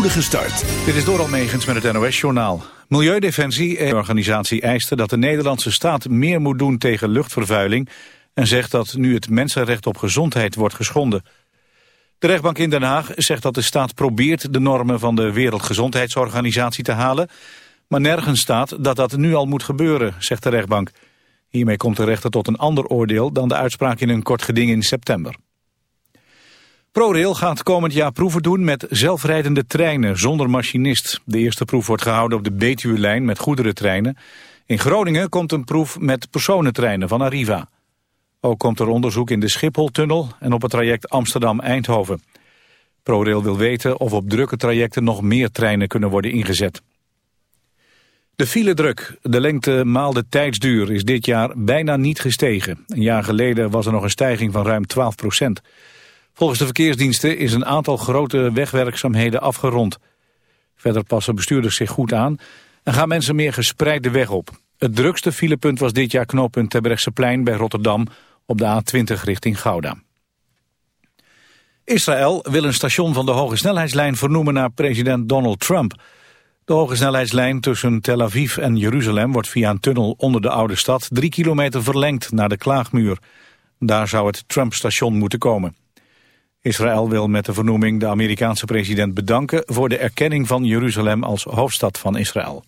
spoedige start. Dit is door Almegens met het NOS-journaal. Milieudefensie en organisatie eiste dat de Nederlandse staat meer moet doen tegen luchtvervuiling... en zegt dat nu het mensenrecht op gezondheid wordt geschonden. De rechtbank in Den Haag zegt dat de staat probeert de normen van de Wereldgezondheidsorganisatie te halen... maar nergens staat dat dat nu al moet gebeuren, zegt de rechtbank. Hiermee komt de rechter tot een ander oordeel dan de uitspraak in een kort geding in september. ProRail gaat komend jaar proeven doen met zelfrijdende treinen zonder machinist. De eerste proef wordt gehouden op de Betuwe-lijn met goederentreinen. In Groningen komt een proef met personentreinen van Arriva. Ook komt er onderzoek in de Schipholtunnel en op het traject Amsterdam-Eindhoven. ProRail wil weten of op drukke trajecten nog meer treinen kunnen worden ingezet. De filedruk, de lengte maal de tijdsduur, is dit jaar bijna niet gestegen. Een jaar geleden was er nog een stijging van ruim 12 procent. Volgens de verkeersdiensten is een aantal grote wegwerkzaamheden afgerond. Verder passen bestuurders zich goed aan en gaan mensen meer gespreid de weg op. Het drukste filepunt was dit jaar knooppunt Terbrechtseplein bij Rotterdam op de A20 richting Gouda. Israël wil een station van de hoge snelheidslijn vernoemen naar president Donald Trump. De hoge snelheidslijn tussen Tel Aviv en Jeruzalem wordt via een tunnel onder de oude stad drie kilometer verlengd naar de Klaagmuur. Daar zou het Trump-station moeten komen. Israël wil met de vernoeming de Amerikaanse president bedanken voor de erkenning van Jeruzalem als hoofdstad van Israël.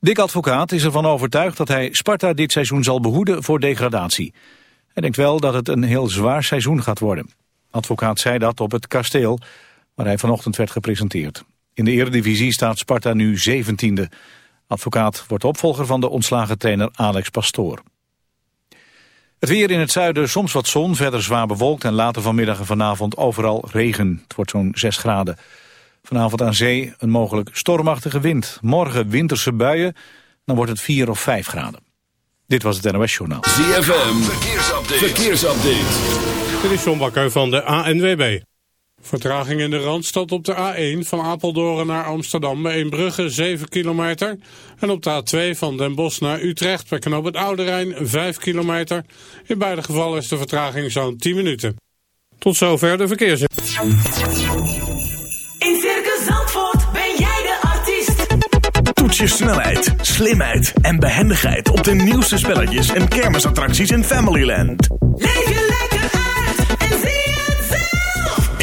Dick Advocaat is ervan overtuigd dat hij Sparta dit seizoen zal behoeden voor degradatie. Hij denkt wel dat het een heel zwaar seizoen gaat worden. Advocaat zei dat op het kasteel, waar hij vanochtend werd gepresenteerd. In de eredivisie staat Sparta nu 17e. Advocaat wordt opvolger van de ontslagen trainer Alex Pastoor. Het weer in het zuiden soms wat zon, verder zwaar bewolkt... en later vanmiddag en vanavond overal regen. Het wordt zo'n 6 graden. Vanavond aan zee een mogelijk stormachtige wind. Morgen winterse buien, dan wordt het 4 of 5 graden. Dit was het NOS Journaal. ZFM, verkeersupdate. verkeersupdate. Dit is John Bakker van de ANWB. Vertraging in de Randstad op de A1 van Apeldoorn naar Amsterdam bij Eembrugge 7 kilometer. En op de A2 van Den Bosch naar Utrecht bij Knoop het Oude Rijn 5 kilometer. In beide gevallen is de vertraging zo'n 10 minuten. Tot zover de verkeers. In Circus Zandvoort ben jij de artiest. Toets je snelheid, slimheid en behendigheid op de nieuwste spelletjes en kermisattracties in Familyland. Leef je lekker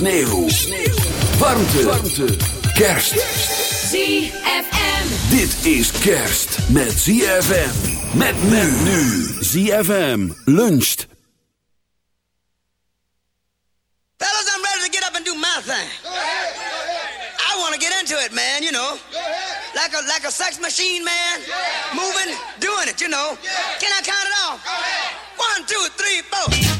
Sneeuw. Warmte. Warmte. Kerst. ZFM. Dit is kerst met ZFM. Met men nu. ZFM luncht. Fellas, I'm ready to get up and do my thing. I want to get into it, man, you know. Like a like a sex machine, man. Moving, doing it, you know. Can I count it off? One, two, three, four.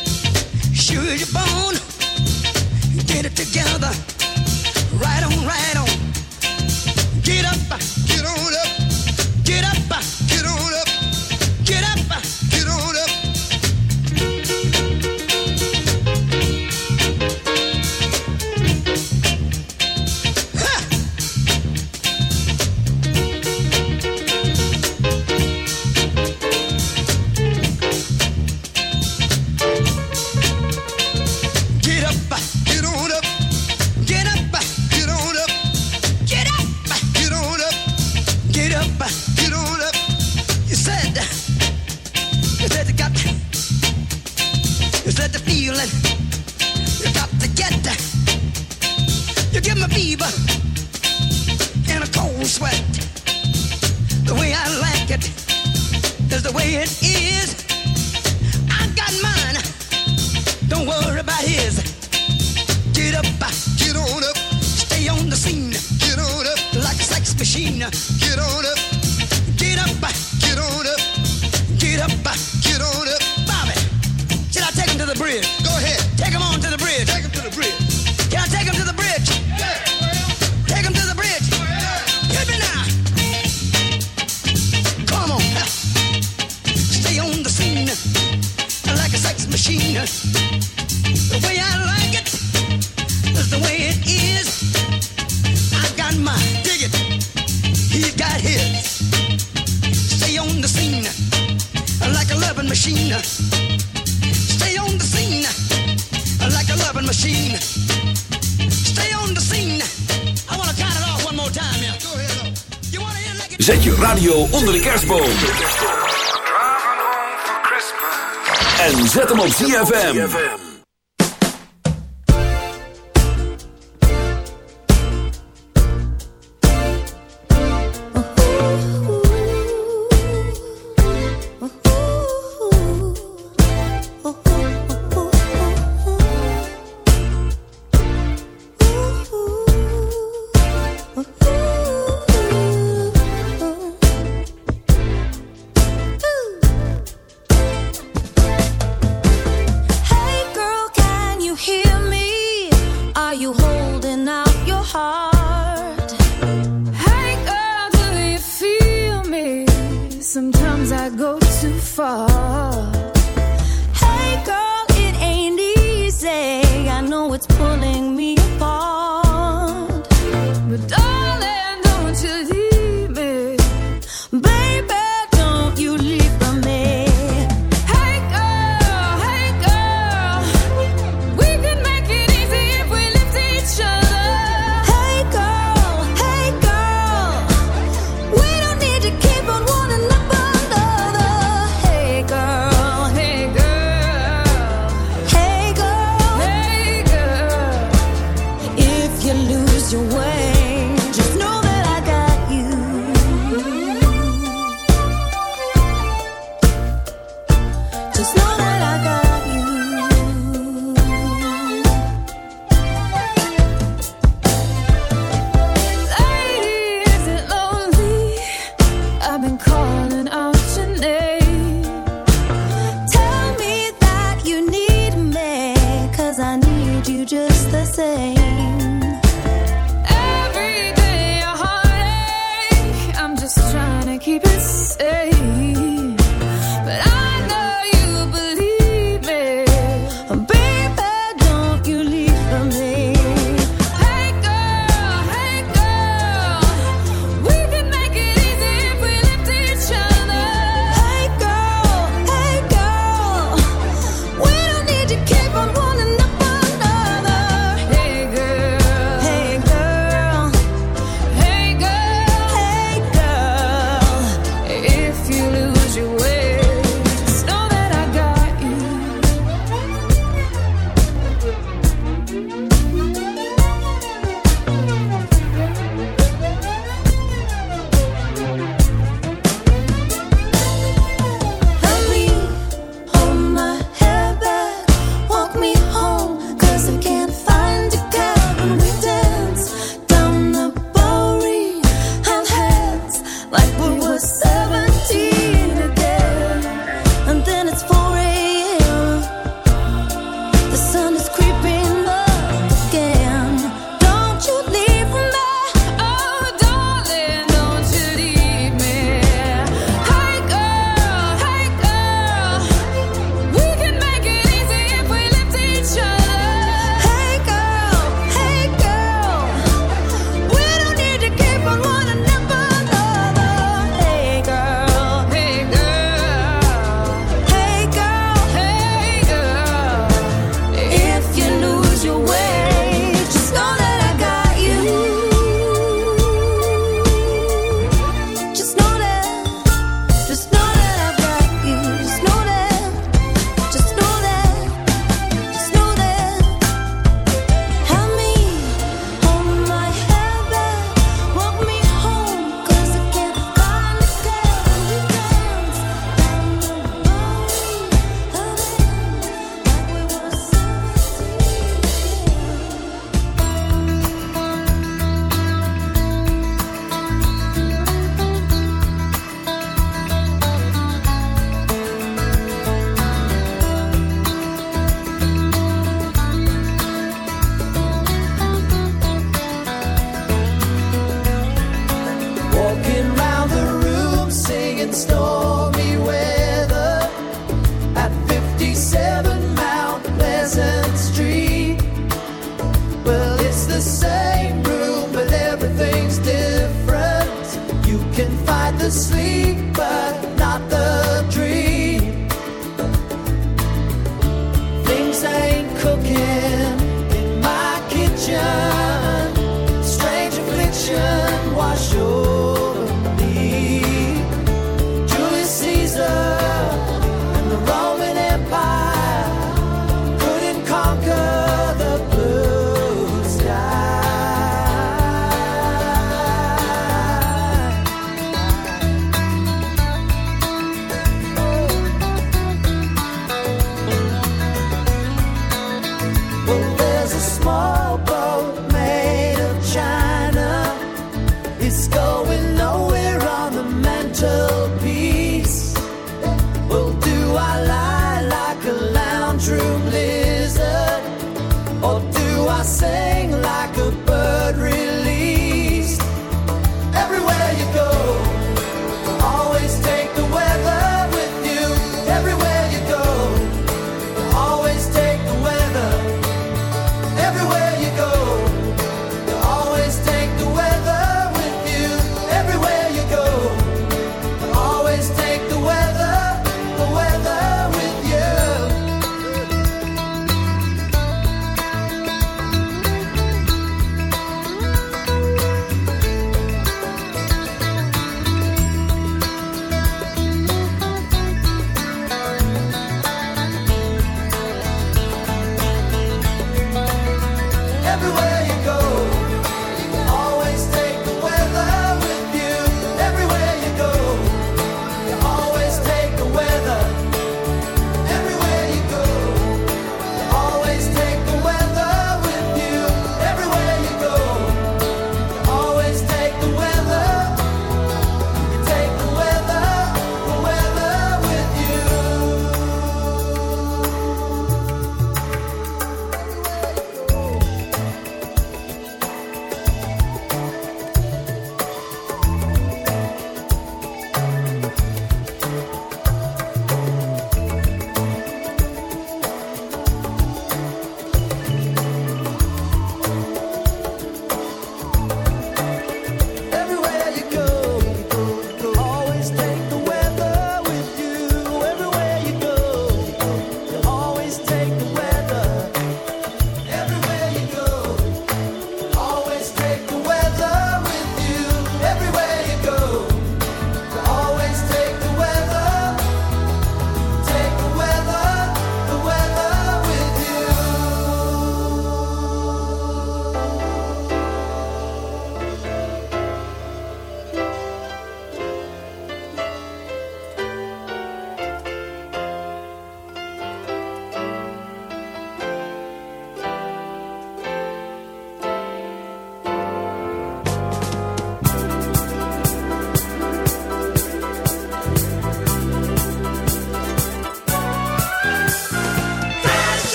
Sure you bone, get it together. Right on, right on. Get up.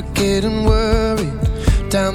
Are getting worried. Down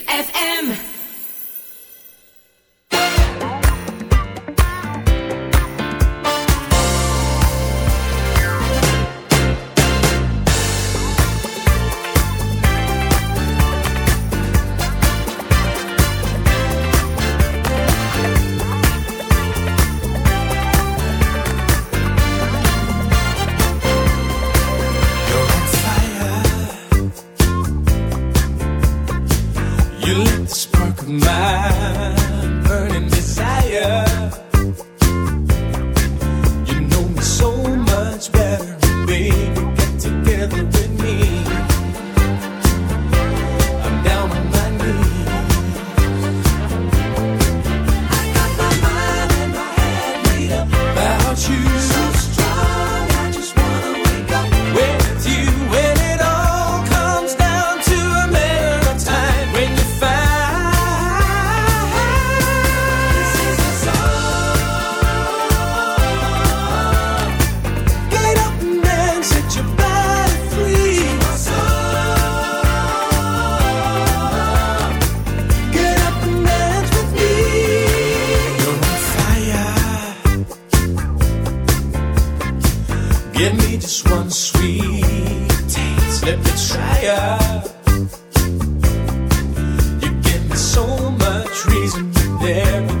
Just one sweet taste. Let me try it. You give me so much reason there.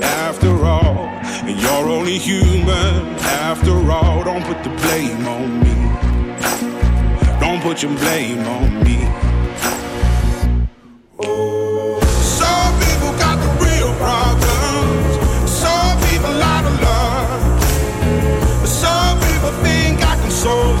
only human after all. Don't put the blame on me. Don't put your blame on me. Some people got the real problems. Some people out of. Some people think I can solve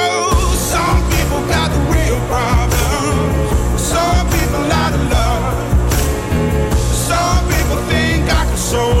so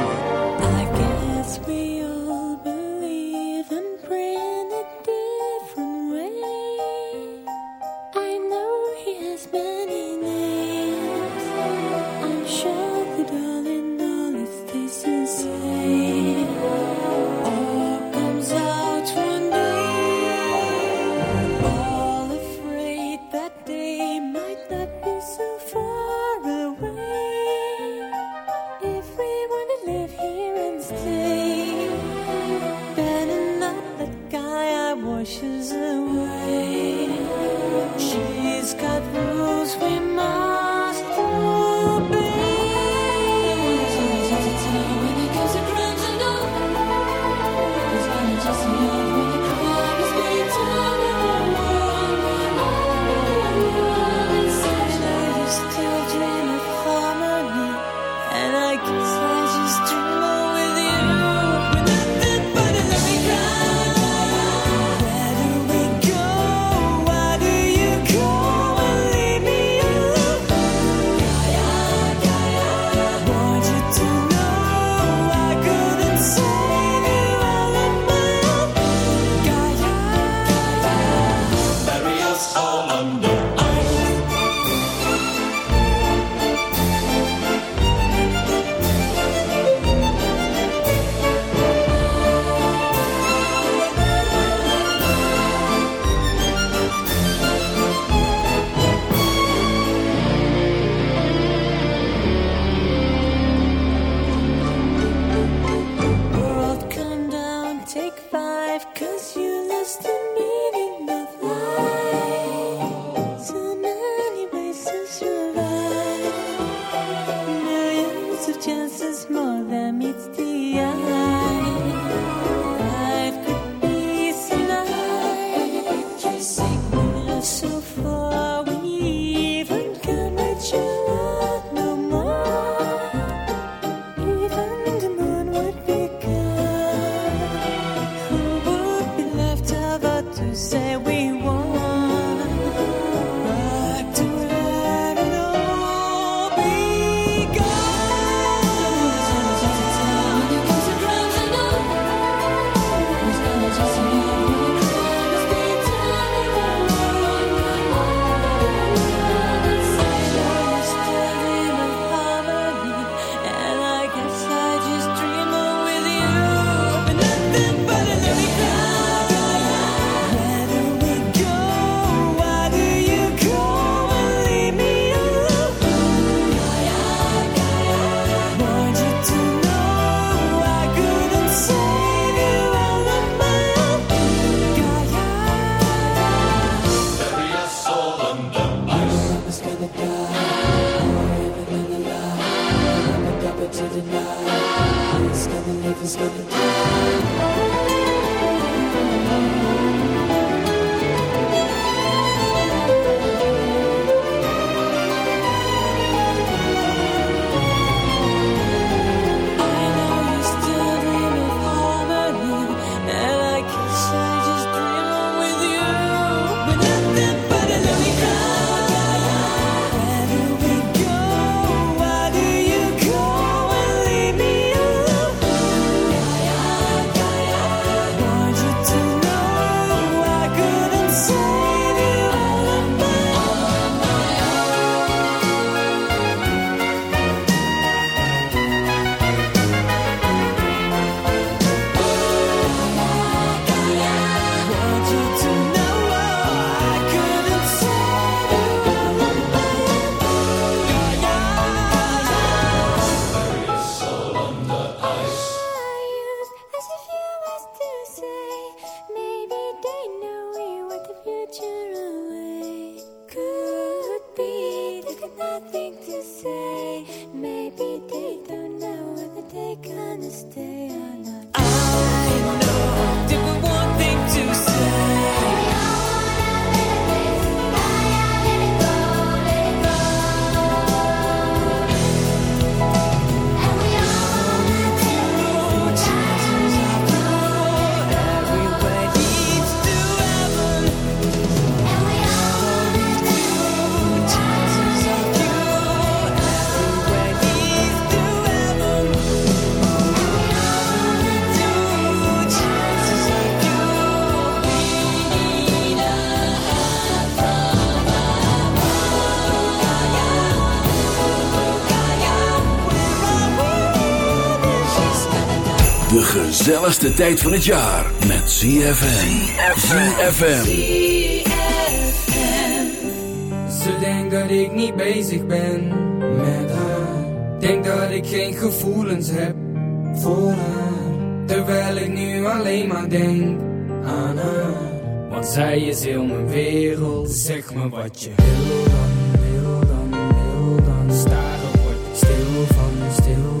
Gezelligste tijd van het jaar met ZFM. ZFM. Ze denkt dat ik niet bezig ben met haar. Denk dat ik geen gevoelens heb voor haar. Terwijl ik nu alleen maar denk aan haar. Want zij is heel mijn wereld. Zeg me wat je wil dan, wil dan, wil dan. Staren word ik stil van, stil van, stil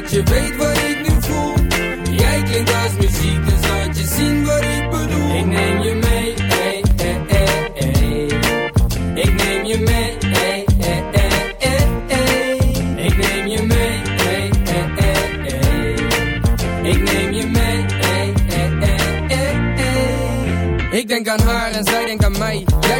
doordat je weet wat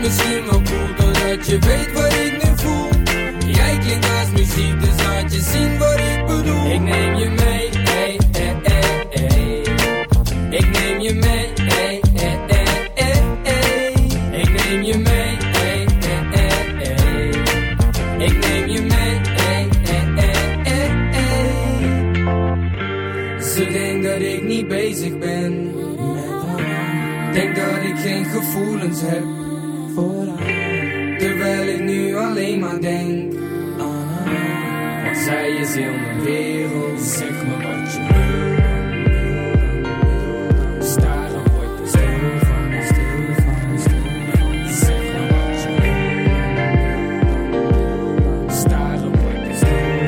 Misschien wel cool, doordat je weet wat ik nu voel. Jij klinkt als muziek, dus laat je zien wat ik bedoel. Ik neem je mee, ey. Ik neem je mee, ey, ey, ey. Ik neem je mee, ey. Ik neem je mee, ey, ey, ey, ey, ey. Ze denkt dat ik niet bezig ben. Denk dat ik geen gevoelens heb Terwijl ik nu alleen maar denk: ah, Wat zijn je zin in de wereld? Zeg me wat je moet doen. Staren wordt stil van de stil. Zeg me wat je moet doen. Staren wordt stil.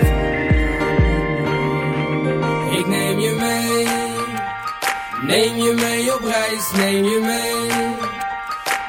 Ik neem je mee. Neem je mee op reis. Neem je mee.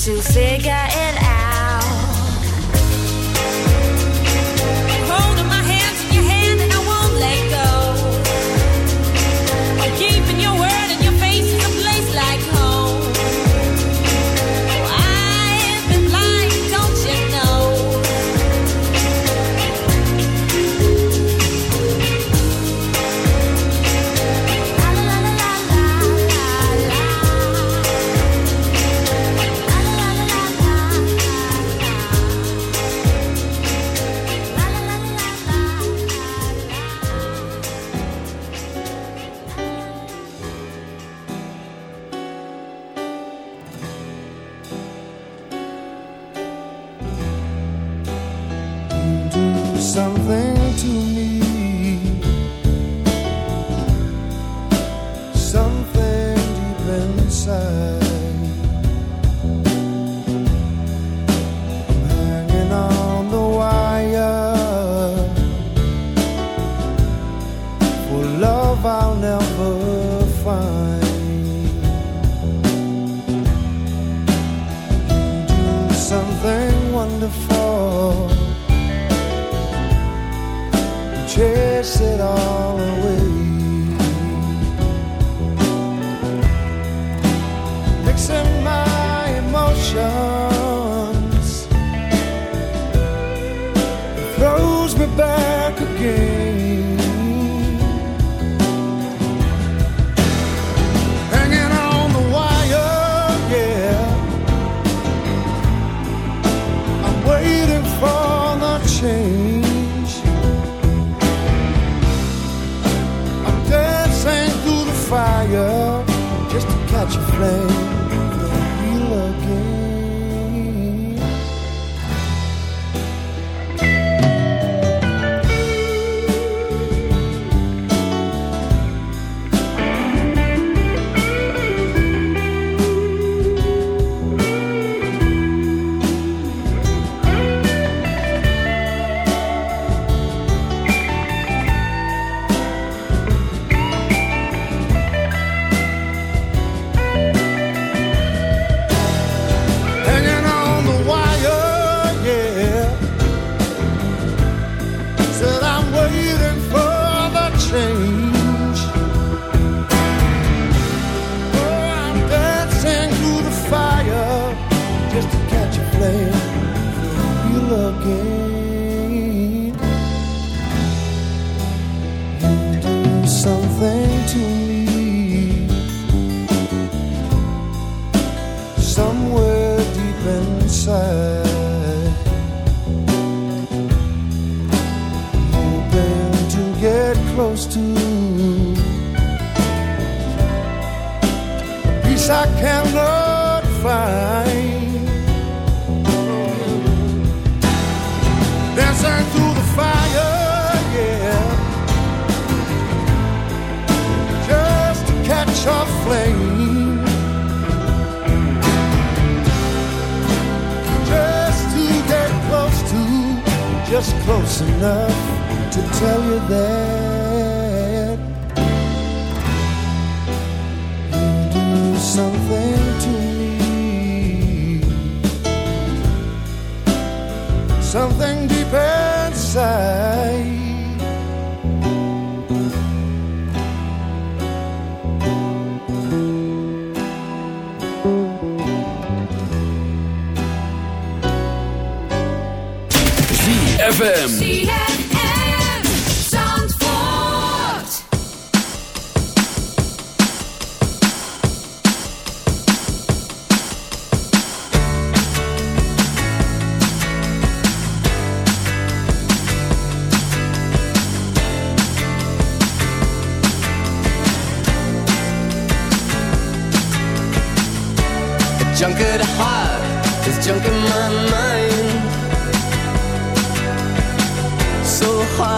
to see. ZFM. ZFM Zandvoort. Junk at heart, there's junk in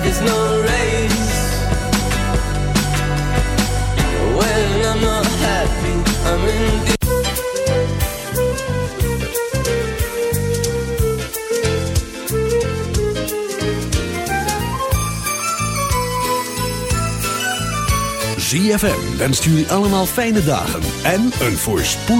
Life is no. ZFM wenst jullie allemaal fijne dagen en een voorspoed.